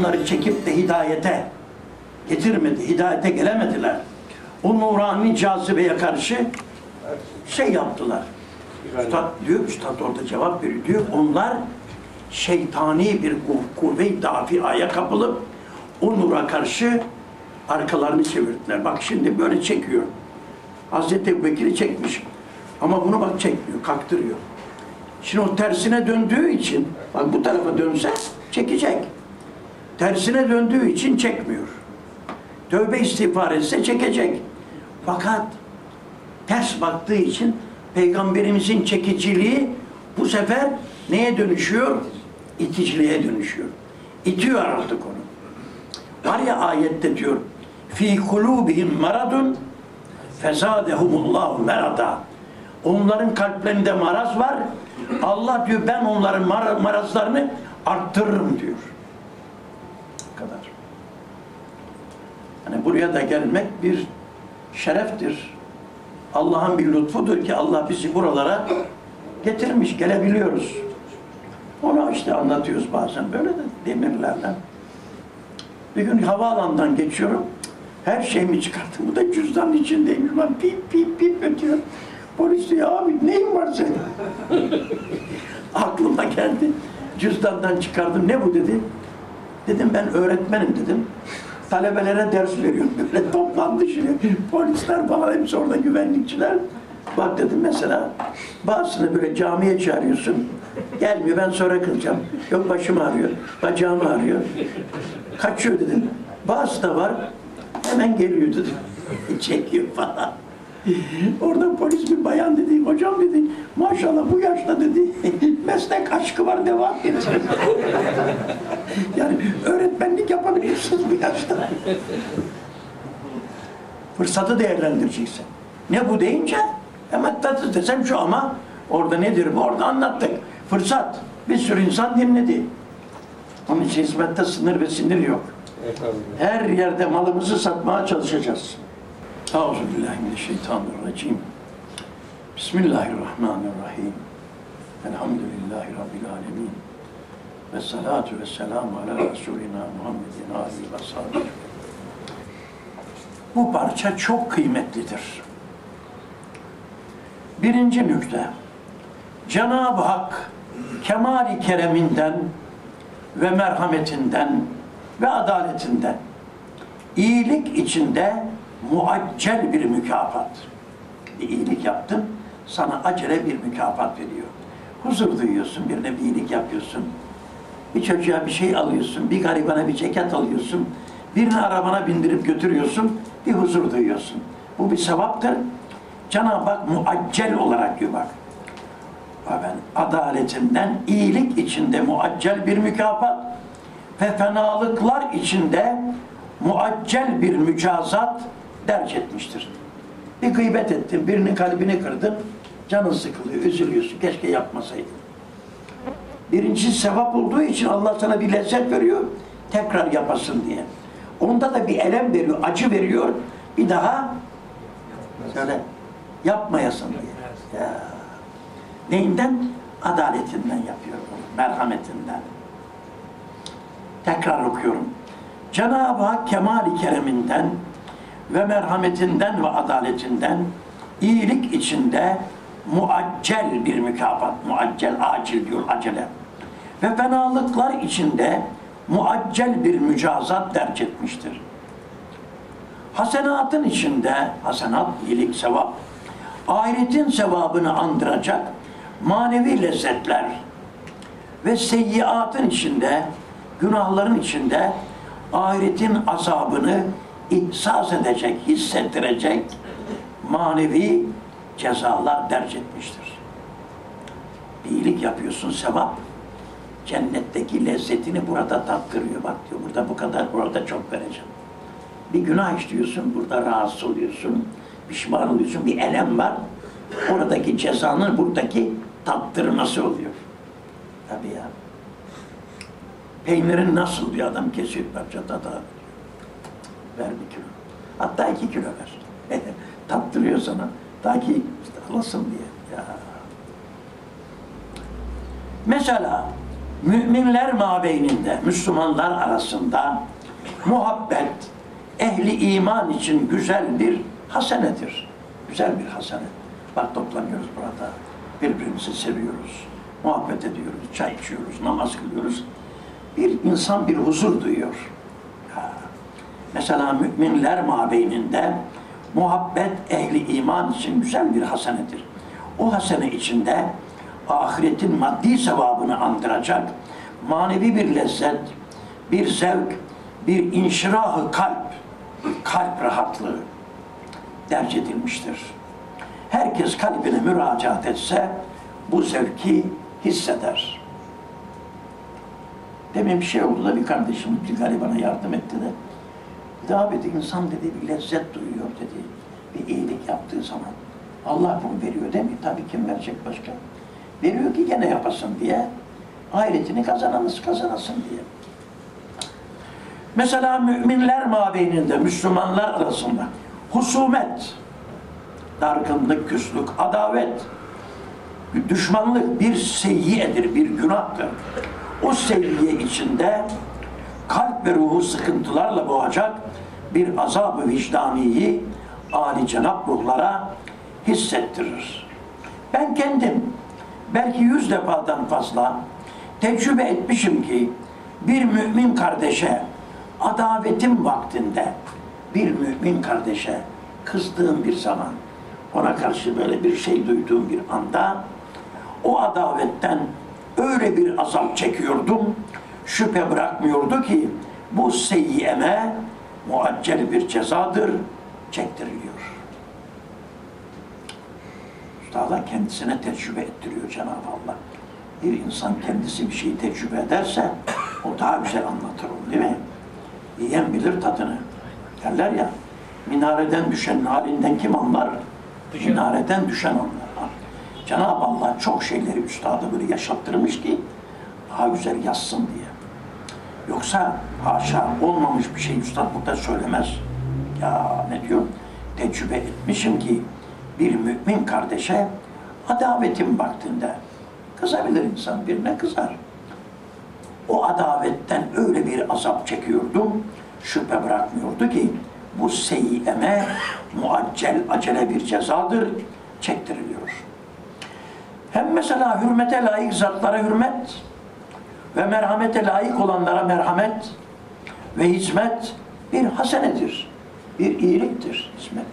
onları çekip de hidayete getirmedi. Hidayete gelemediler. O nurani cazibeye karşı şey yaptılar. Üstad diyor, Üstad orada cevap veriyor. Diyor, onlar şeytani bir kuv- kuvve-i dafiaya kapılıp o nura karşı arkalarını çevirdiler. Bak şimdi böyle çekiyor. Hazreti Ebubekir'i çekmiş. Ama bunu bak çekmiyor, kaktırıyor. Şimdi o tersine döndüğü için, bak bu tarafa dönse çekecek. Tersine döndüğü için çekmiyor. Tövbe istiğfar etse çekecek. Fakat ters baktığı için peygamberimizin çekiciliği bu sefer neye dönüşüyor? İticiliğe dönüşüyor. İtiyor artık onu. Var ya ayette diyor fi kulubihim maradun fezadehumullahu merada. Onların kalplerinde maraz var. Allah diyor ben onların mar- marazlarını arttırırım diyor. Kadar. Hani buraya da gelmek bir şereftir. Allah'ın bir lütfudur ki Allah bizi buralara getirmiş, gelebiliyoruz. Onu işte anlatıyoruz bazen böyle de demirlerle. Bir gün havaalanından geçiyorum. Her şeyimi çıkarttım. Bu da cüzdanın içindeymiş. Ben pip pip pip ötüyor. Polis diyor abi neyin var senin? Aklıma geldi. Cüzdandan çıkardım. Ne bu dedi. Dedim ben öğretmenim dedim. Talebelere ders veriyorum. Böyle toplandı şimdi. Polisler falan hepsi orada güvenlikçiler. Bak dedim mesela bazısını böyle camiye çağırıyorsun. Gelmiyor ben sonra kılacağım. Yok başım ağrıyor. Bacağım ağrıyor. Kaçıyor dedim. Bazısı da var. Hemen geliyor dedim. Çekiyor falan. Orada polis bir bayan dedi, hocam dedi, maşallah bu yaşta dedi, meslek aşkı var devam et. yani öğretmenlik yapabilirsiniz bu yaşta. Fırsatı değerlendireceksin. Ne bu deyince hemen tatlı desem şu ama orada nedir bu orada anlattık. Fırsat. Bir sürü insan dinledi. Onun için hizmette sınır ve sinir yok. Her yerde malımızı satmaya çalışacağız. Euzubillahimineşşeytanirracim. Bismillahirrahmanirrahim. Elhamdülillahi Rabbil alemin. Ve salatu ve selamu ala Resulina Muhammedin Ali ve sahibi. Bu parça çok kıymetlidir. Birinci nükte. Cenab-ı Hak kemali kereminden ve merhametinden ve adaletinden iyilik içinde muaccel bir mükafat. Bir iyilik yaptın, sana acele bir mükafat veriyor. Huzur duyuyorsun, birine bir iyilik yapıyorsun. Bir çocuğa bir şey alıyorsun, bir garibana bir ceket alıyorsun. Birini arabana bindirip götürüyorsun, bir huzur duyuyorsun. Bu bir sevaptır. Cenab-ı Hak muaccel olarak diyor bak. Ben adaletinden iyilik içinde muaccel bir mükafat ve fenalıklar içinde muaccel bir mücazat derc etmiştir. Bir gıybet ettin, birinin kalbini kırdın, canın sıkılıyor, üzülüyorsun, keşke yapmasaydın. Birincisi sevap olduğu için Allah sana bir lezzet veriyor, tekrar yapasın diye. Onda da bir elem veriyor, acı veriyor, bir daha söyle, yapmayasın diye. Ya. Neyinden? Adaletinden yapıyor bunu, merhametinden. Tekrar okuyorum. Cenab-ı Hak kemali kereminden ve merhametinden ve adaletinden iyilik içinde muaccel bir mükafat, muaccel acil diyor acele ve fenalıklar içinde muaccel bir mücazat derc etmiştir. Hasenatın içinde, hasenat, iyilik, sevap, ahiretin sevabını andıracak manevi lezzetler ve seyyiatın içinde, günahların içinde ahiretin azabını ihsas edecek, hissettirecek manevi cezalar derc etmiştir. Bir iyilik yapıyorsun, sevap. Cennetteki lezzetini burada tattırıyor. Bak diyor, burada bu kadar, burada çok vereceğim. Bir günah işliyorsun, burada rahatsız oluyorsun, pişman oluyorsun, bir elem var. Oradaki cezanın buradaki tattırması oluyor. Tabii ya. Peynirin nasıl bir adam kesiyor parçada da ver bir kilo. Hatta iki kilo ver. Tattırıyor sana. Ta ki alasın diye. Ya. Mesela müminler mabeyninde, Müslümanlar arasında muhabbet, ehli iman için güzel bir hasenedir. Güzel bir hasenet. Bak toplanıyoruz burada. Birbirimizi seviyoruz. Muhabbet ediyoruz, çay içiyoruz, namaz kılıyoruz. Bir insan bir huzur duyuyor. Mesela müminler mabeyninde muhabbet ehli iman için güzel bir hasenedir. O hasene içinde ahiretin maddi sevabını andıracak manevi bir lezzet, bir zevk, bir inşirahı kalp, kalp rahatlığı derc edilmiştir. Herkes kalbine müracaat etse bu zevki hisseder. Demin bir şey oldu da bir kardeşim bir garibana yardım etti de. Dedi, insan dedi bir lezzet duyuyor dedi. Bir iyilik yaptığı zaman. Allah bunu veriyor değil mi? Tabii kim verecek başka? Veriyor ki gene yapasın diye. Ahiretini kazanamız kazanasın diye. Mesela müminler mabeyninde, Müslümanlar arasında husumet, dargınlık, küslük, adavet, düşmanlık bir seyyiyedir, bir günahtır. O seyyiye içinde kalp ve ruhu sıkıntılarla boğacak bir azab-ı vicdaniyi âli cenab ruhlara hissettirir. Ben kendim belki yüz defadan fazla tecrübe etmişim ki bir mümin kardeşe adavetim vaktinde bir mümin kardeşe kızdığım bir zaman ona karşı böyle bir şey duyduğum bir anda o adavetten öyle bir azap çekiyordum şüphe bırakmıyordu ki bu seyyiyeme muaccel bir cezadır çektiriliyor. Üstada kendisine tecrübe ettiriyor Cenab-ı Allah. Bir insan kendisi bir şeyi tecrübe ederse o daha güzel anlatır onu değil mi? Yiyen bilir tadını. Derler ya, minareden düşen halinden kim anlar? Minareden düşen anlar. Cenab-ı Allah çok şeyleri üstada böyle yaşattırmış ki daha güzel yazsın diye. Yoksa haşa olmamış bir şey üstad burada söylemez. Ya ne diyor? Tecrübe etmişim ki bir mümin kardeşe adavetim vaktinde kızabilir insan birine kızar. O adavetten öyle bir azap çekiyordum, şüphe bırakmıyordu ki bu seyyeme muaccel acele bir cezadır, çektiriliyor. Hem mesela hürmete layık zatlara hürmet ve merhamete layık olanlara merhamet ve hizmet bir hasenedir, bir iyiliktir hizmet.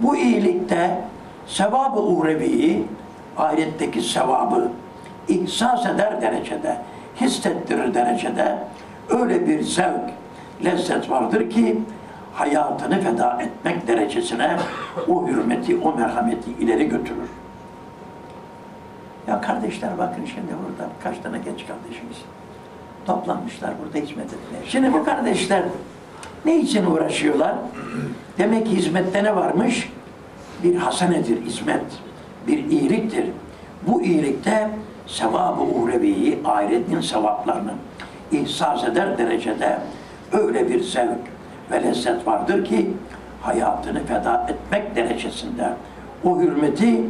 Bu iyilikte sevabı uhreviyi, ahiretteki sevabı ihsas eder derecede, hissettirir derecede öyle bir zevk, lezzet vardır ki hayatını feda etmek derecesine o hürmeti, o merhameti ileri götürür. Ya kardeşler bakın şimdi burada kaç tane genç kardeşimiz toplanmışlar burada hizmet etmeye. Şimdi bu kardeşler ne için uğraşıyorlar? Demek ki hizmette ne varmış? Bir hasenedir hizmet, bir iyiliktir. Bu iyilikte sevabı uhreviyi, ahiretin sevaplarını ihsas eder derecede öyle bir zevk ve lezzet vardır ki hayatını feda etmek derecesinde o hürmeti,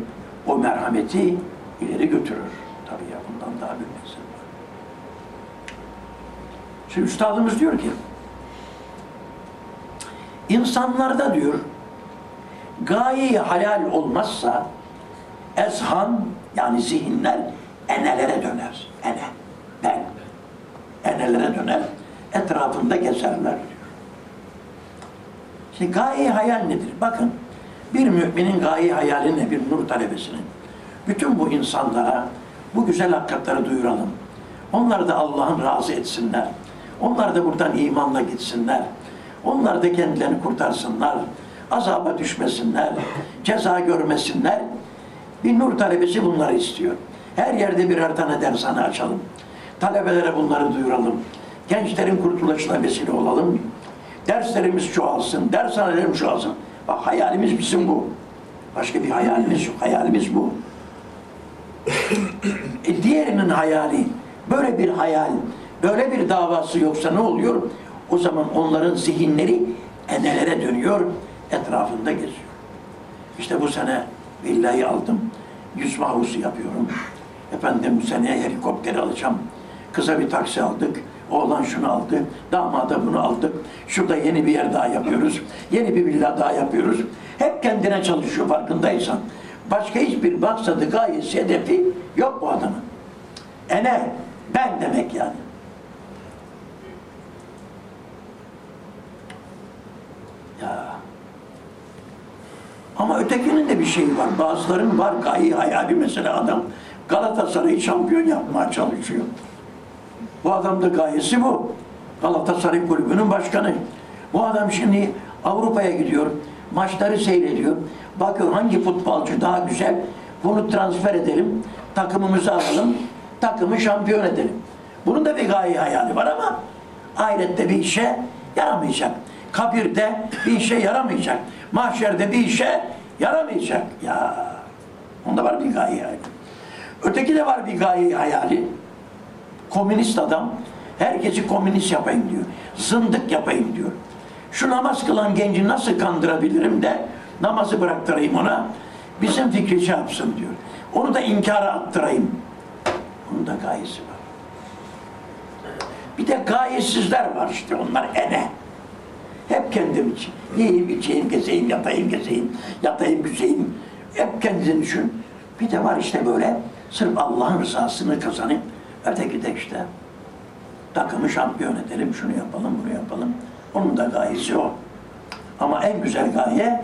o merhameti ileri götürür. Tabii ya bundan daha bir lezzet var. Şimdi üstadımız diyor ki insanlarda diyor gayeyi halal olmazsa ezhan yani zihinler enelere döner. Ene, ben. Enelere döner. Etrafında gezerler diyor. Şimdi gaye hayal nedir? Bakın bir müminin gaye hayali ne? Bir nur talebesinin. Bütün bu insanlara bu güzel hakikatleri duyuralım. Onlar da Allah'ın razı etsinler. Onlar da buradan imanla gitsinler. Onlar da kendilerini kurtarsınlar. Azaba düşmesinler. Ceza görmesinler. Bir nur talebesi bunları istiyor. Her yerde birer tane dershane açalım. Talebelere bunları duyuralım. Gençlerin kurtuluşuna vesile olalım. Derslerimiz çoğalsın, dershanelerim çoğalsın. Bak hayalimiz bizim bu. Başka bir hayalimiz yok. Hayalimiz bu. E diğerinin hayali, böyle bir hayal, böyle bir davası yoksa ne oluyor? O zaman onların zihinleri enelere dönüyor, etrafında geziyor. İşte bu sene villayı aldım, yüz mahusu yapıyorum. Efendim seneye helikopteri alacağım. Kıza bir taksi aldık. Oğlan şunu aldı. Damada bunu aldık. Şurada yeni bir yer daha yapıyoruz. Yeni bir villa daha yapıyoruz. Hep kendine çalışıyor farkındaysan. Başka hiçbir maksadı, gayesi, hedefi yok bu adamın. Ene, ben demek yani. Ya. Ama ötekinin de bir şeyi var. Bazıların var gayi hayali mesela adam Galatasaray'ı şampiyon yapmaya çalışıyor. Bu adam da gayesi bu. Galatasaray kulübünün başkanı. Bu adam şimdi Avrupa'ya gidiyor. Maçları seyrediyor. Bakıyor hangi futbolcu daha güzel. Bunu transfer edelim. Takımımızı alalım. Takımı şampiyon edelim. Bunun da bir gaye hayali var ama ahirette bir işe yaramayacak. Kabirde bir işe yaramayacak. Mahşerde bir işe yaramayacak. Ya onda var bir gaye hayali. Öteki de var bir gaye hayali. Komünist adam herkesi komünist yapayım diyor. Zındık yapayım diyor. Şu namaz kılan genci nasıl kandırabilirim de namazı bıraktırayım ona. Bizim fikri şey yapsın diyor. Onu da inkara attırayım. Onun da gayesi var. Bir de gayesizler var işte onlar ene. Hep kendim için. Yiyeyim, içeyim, gezeyim, yatayım, gezeyim, yatayım, güzeyim. Hep kendini düşün. Bir de var işte böyle sırf Allah'ın rızasını kazanıp öteki de işte takımı şampiyon edelim, şunu yapalım, bunu yapalım. Onun da gayesi o. Ama en güzel gaye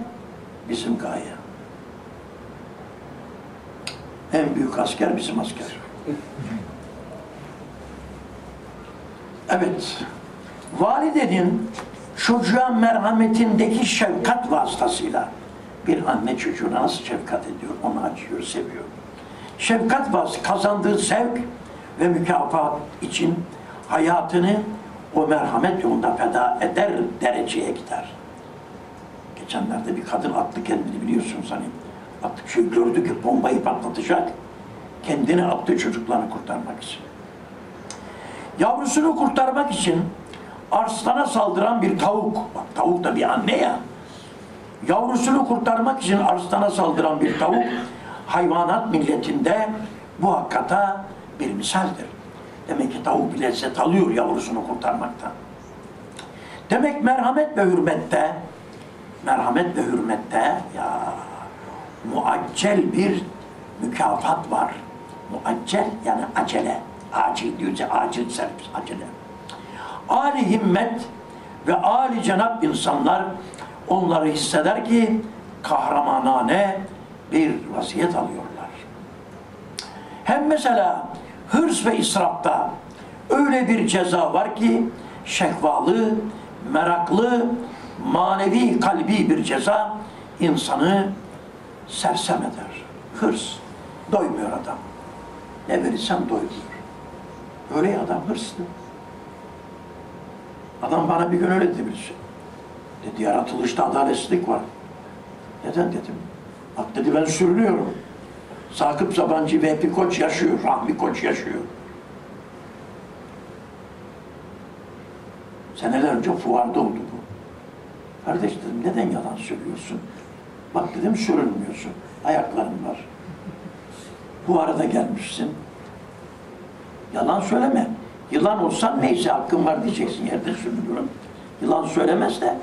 bizim gaye. En büyük asker bizim asker. Evet. Validenin çocuğa merhametindeki şefkat vasıtasıyla bir anne çocuğuna nasıl şefkat ediyor, onu acıyor, seviyor. Şefkat vasıtası kazandığı sevk ve mükafat için hayatını o merhamet yolunda feda eder dereceye gider. Geçenlerde bir kadın attı kendini biliyorsunuz hani. Attık şey gördü ki bombayı patlatacak. Kendini attı çocuklarını kurtarmak için. Yavrusunu kurtarmak için arslana saldıran bir tavuk. Bak tavuk da bir anne ya. Yavrusunu kurtarmak için arslana saldıran bir tavuk hayvanat milletinde bu hakikata bir misaldir. Demek ki tavuk bir lezzet alıyor yavrusunu kurtarmaktan. Demek merhamet ve hürmette merhamet ve hürmette ya muaccel bir mükafat var. Muaccel yani acele. Acil diyoruz acil servis acele. Ali himmet ve Ali cenap insanlar onları hisseder ki kahramanane bir vaziyet alıyorlar. Hem mesela hırs ve israfta öyle bir ceza var ki şehvalı, meraklı, manevi kalbi bir ceza insanı sersem eder. Hırs. Doymuyor adam. Ne verirsem doymuyor. Öyle ya adam hırslı. Adam bana bir gün öyle dedi birisi. Dedi yaratılışta adaletsizlik var. Neden dedim. Bak dedi ben sürünüyorum. Sakıp Sabancı ve Epi Koç yaşıyor. Rahmi Koç yaşıyor. Seneler önce fuarda oldu bu. Kardeş dedim neden yalan söylüyorsun? Bak dedim sürünmüyorsun. Ayakların var. Bu arada gelmişsin. Yalan söyleme. Yılan olsan neyse hakkın var diyeceksin yerde sürünüyorum. Yılan söylemez de.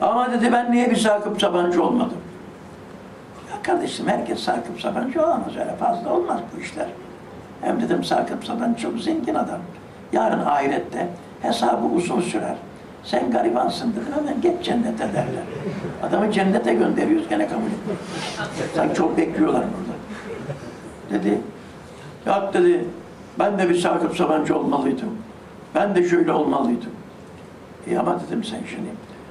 Ama dedi ben niye bir Sakıp Sabancı olmadım? Ya kardeşim herkes Sakıp Sabancı olamaz öyle fazla olmaz bu işler. Hem dedim Sakıp Sabancı çok zengin adam. Yarın ahirette hesabı uzun sürer. Sen garibansın dedim hemen geç cennete derler. Adamı cennete gönderiyoruz gene kabul etmiyor. Sanki çok bekliyorlar burada. Dedi, yok dedi, ben de bir Sakıp Sabancı olmalıydım. Ben de şöyle olmalıydım. İyi ama dedim sen şimdi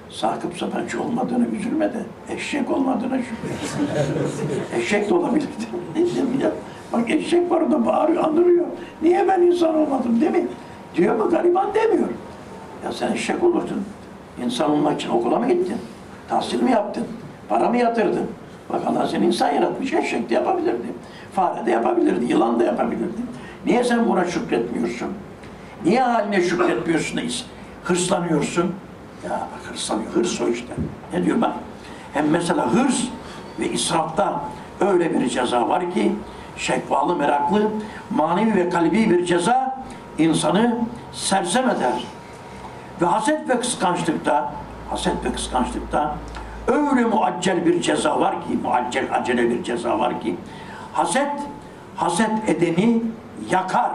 Sakıp Sabancı olmadığını üzülme de eşek olmadığına şükür. eşek de ya, bak eşek var orada bağırıyor, andırıyor. Niye ben insan olmadım değil mi? Diyor mu gariban demiyor. Ya sen eşek olurdun. İnsan olmak için okula mı gittin? Tahsil mi yaptın? Para mı yatırdın? Bak Allah seni insan yaratmış, eşek de yapabilirdi. Fare de yapabilirdi, yılan da yapabilirdi. Niye sen buna şükretmiyorsun? Niye haline şükretmiyorsun da hırslanıyorsun? Ya bak hırslanıyor, hırs o işte. Ne diyor bak? Hem mesela hırs ve israfta öyle bir ceza var ki şekvalı meraklı, manevi ve kalbi bir ceza insanı sersem eder. Ve haset ve kıskançlıkta, haset ve kıskançlıkta öyle muaccel bir ceza var ki, muaccel acele bir ceza var ki, haset, haset edeni yakar.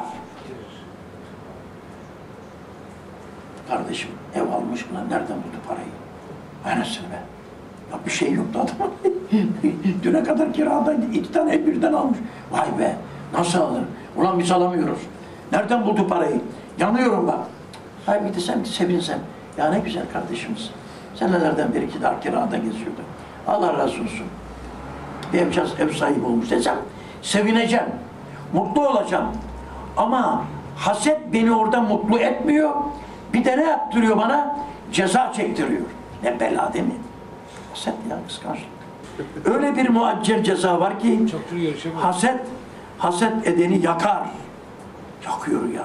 Kardeşim ev almış ulan nereden buldu parayı? Anasını be. Ya bir şey yoktu adamın. Düne kadar kiradaydı. iki tane ev birden almış. Vay be nasıl alır? Ulan biz alamıyoruz. Nereden buldu parayı? Yanıyorum bak. Hay bir desem ki sevinsem. Ya ne güzel kardeşimiz. Senelerden beri ki daha kirada geziyordu. Allah razı olsun. Bir evcaz ev sahibi olmuş desem sevineceğim. Mutlu olacağım. Ama haset beni orada mutlu etmiyor. Bir de ne yaptırıyor bana? Ceza çektiriyor. Ne bela değil mi? Haset ya kıskançlık. Öyle bir muaccel ceza var ki görüşemiyoruz. haset, haset edeni yakar. Yakıyor ya.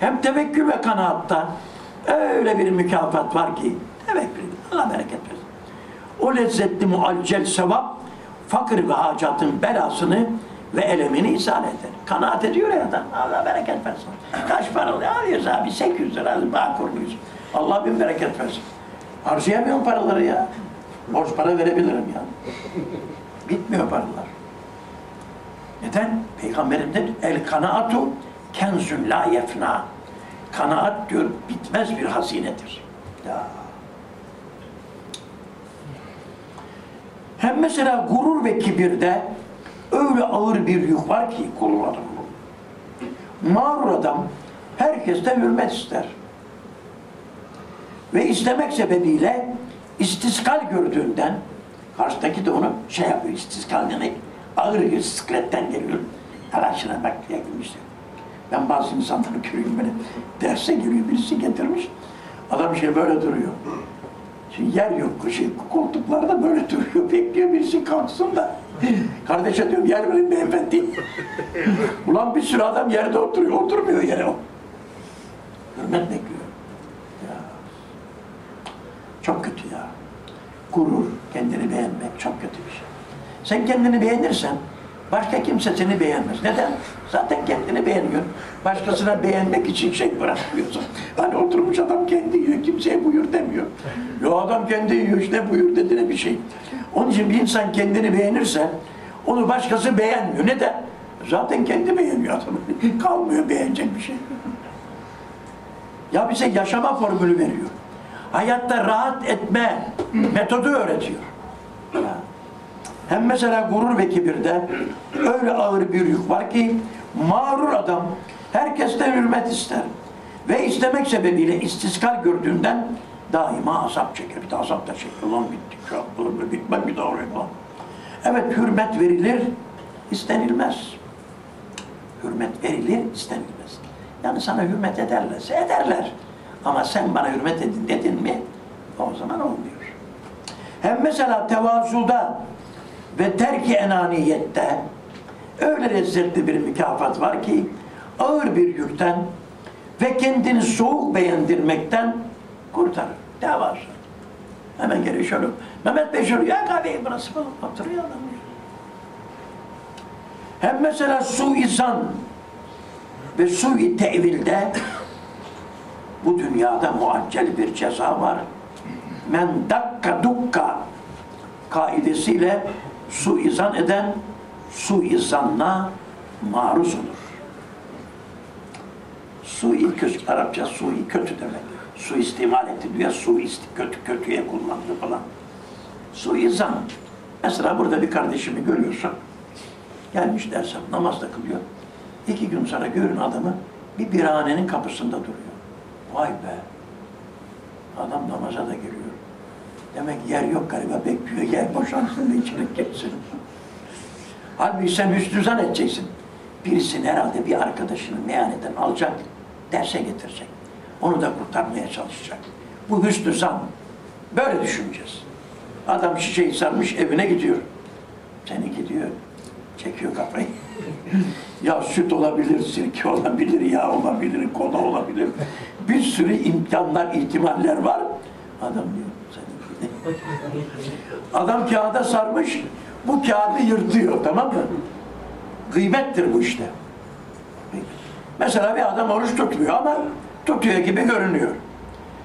Hem tevekkül ve kanaatta öyle bir mükafat var ki tevekkül. Allah bereket versin. O lezzetli muaccel sevap fakir ve hacatın belasını ve elemini izale eder. Kanaat ediyor ya adam. Allah bereket versin. Kaç para alıyoruz abi? 800 lira. Bağkurluyuz. Allah bin bereket versin. Harcayamıyorum paraları ya. Borç para verebilirim ya. Bitmiyor paralar. Neden? Peygamberimde el kanaatu kenzün la yefna. Kanaat diyor bitmez bir hazinedir. Ya. Hem mesela gurur ve kibirde öyle ağır bir yük var ki kulun adamı. Mağrur adam herkesten hürmet ister. Ve istemek sebebiyle istiskal gördüğünden karşıdaki de onu şey yapıyor, istiskal demek ağır bir iskletten geliyor. Arkadaşına bak diye gülmüştür. Ben bazı insanları görüyorum böyle derse geliyor birisi getirmiş. Adam şey böyle duruyor. Şimdi yer yok, şey, koltuklarda böyle duruyor, bekliyor birisi kalksın da. Kardeşe diyorum yer verin beyefendi. Ulan bir sürü adam yerde oturuyor, oturmuyor yere o. Hürmet bekliyor. Ya. Çok kötü ya. Gurur, kendini beğenmek çok kötü bir şey. Sen kendini beğenirsen başka kimse seni beğenmez. Neden? Zaten kendini beğeniyorsun. Başkasına beğenmek için şey bırakmıyorsun. Hani oturmuş adam kendi yiyor, kimseye buyur demiyor. Yo adam kendi yiyor, işte buyur dediğine bir şey. Onun için bir insan kendini beğenirse onu başkası beğenmiyor. Neden? Zaten kendi beğeniyor adamı. Kalmıyor beğenecek bir şey. Ya bize yaşama formülü veriyor. Hayatta rahat etme metodu öğretiyor. Ya. Hem mesela gurur ve kibirde öyle ağır bir yük var ki mağrur adam herkesten hürmet ister. Ve istemek sebebiyle istiskal gördüğünden daima azap çeker. Bir de azap da çeker. Lan bittik şu an bitmem bir daha oraya falan. Evet hürmet verilir, istenilmez. Hürmet verilir, istenilmez. Yani sana hürmet ederlerse ederler. Ama sen bana hürmet edin dedin mi o zaman olmuyor. Hem mesela tevazuda ve terki enaniyette öyle lezzetli bir mükafat var ki ağır bir yükten ve kendini soğuk beğendirmekten kurtarır. Tevazu. Hemen geliyor şöyle. Mehmet Bey şöyle ya kahveyi burası falan oturuyor adam. Hem mesela suizan ve sui tevilde bu dünyada muaccel bir ceza var. Men dakka dukka kaidesiyle suizan eden suizanla maruz olur. Sui kötü, Arapça sui kötü demek. Su istimal etti diyor, su kötü kötüye kullandı falan. Suizan. Mesela burada bir kardeşimi görüyorsun. Gelmiş dersen namaz da kılıyor. İki gün sonra görün adamı bir birhanenin kapısında duruyor. Vay be. Adam namaza da giriyor. Demek yer yok galiba bekliyor. Yer boşansın da içine geçsin. Halbuki sen hüsnü zan edeceksin. Birisini herhalde bir arkadaşını meyhaneden alacak, derse getirecek. Onu da kurtarmaya çalışacak. Bu hüsnü zan. Böyle düşüneceğiz. Adam şişeyi sarmış evine gidiyor. Seni gidiyor. Çekiyor kafayı. ya süt olabilir, sirke olabilir, yağ olabilir, kola olabilir. Bir sürü imkanlar, ihtimaller var. Adam diyor, Adam kağıda sarmış, bu kağıdı yırtıyor tamam mı? Gıybettir bu işte. Mesela bir adam oruç tutmuyor ama tutuyor gibi görünüyor.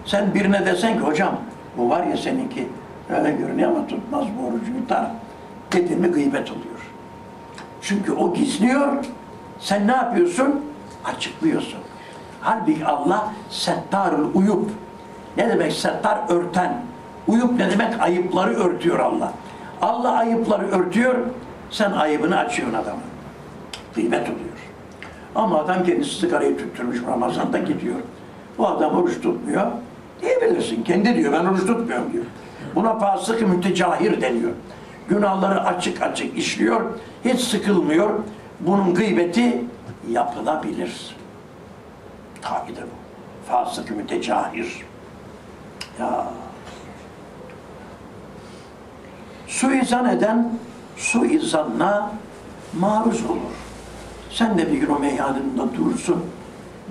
Sen birine desen ki hocam bu var ya seninki öyle görünüyor ama tutmaz bu orucu yutar. Dedin mi gıybet oluyor. Çünkü o gizliyor, sen ne yapıyorsun? Açıklıyorsun. Halbuki Allah settarul uyup. Ne demek settar? Örten. Uyup ne demek? Ayıpları örtüyor Allah. Allah ayıpları örtüyor, sen ayıbını açıyorsun adamın. Gıybet oluyor. Ama adam kendisi sigarayı tutturmuş Ramazan'da gidiyor. Bu adam oruç tutmuyor. Diyebilirsin. Kendi diyor ben oruç tutmuyorum diyor. Buna fasık mütecahir deniyor. Günahları açık açık işliyor. Hiç sıkılmıyor. Bunun gıybeti yapılabilir. Tabidir bu. Fasık mütecahir. Ya. Suizan eden suizanla maruz olur. Sen de bir gün o meyhanında durursun.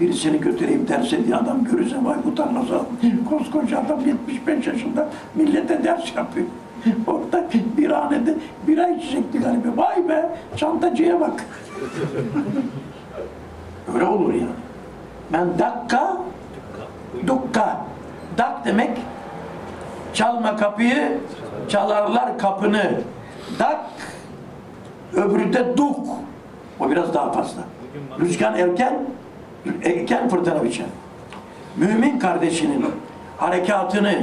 Birisini götüreyim derse diye adam görürse vay utanmaz adam. Koskoca adam 75 yaşında millete ders yapıyor. Orada bir hanede bira içecekti galiba. Vay be çantacıya bak. Öyle olur yani. Ben dakika, dukka. Dak demek çalma kapıyı, çalarlar kapını. Dak, öbürü de duk. O biraz daha fazla. Rüzgar erken, erken fırtına biçer. Mümin kardeşinin harekatını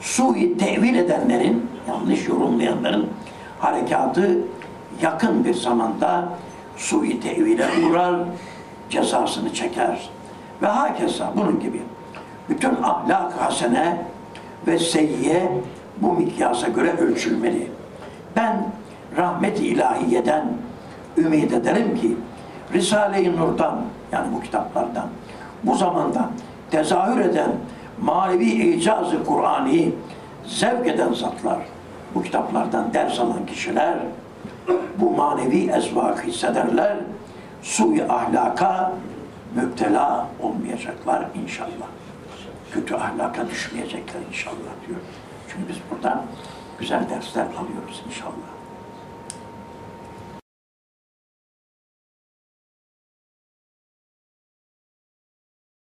sui tevil edenlerin, yanlış yorumlayanların harekatı yakın bir zamanda sui tevile uğrar, cezasını çeker. Ve hakeza bunun gibi. Bütün ahlak hasene ve seyyiye bu mikyasa göre ölçülmeli. Ben rahmet-i ilahiyeden ümit ederim ki Risale-i Nur'dan yani bu kitaplardan bu zamanda tezahür eden manevi icazı Kur'an'ı zevk eden zatlar bu kitaplardan ders alan kişiler bu manevi ezvak hissederler suyu ahlaka müptela olmayacaklar inşallah. Kötü ahlaka düşmeyecekler inşallah diyor. Çünkü biz buradan güzel dersler alıyoruz inşallah.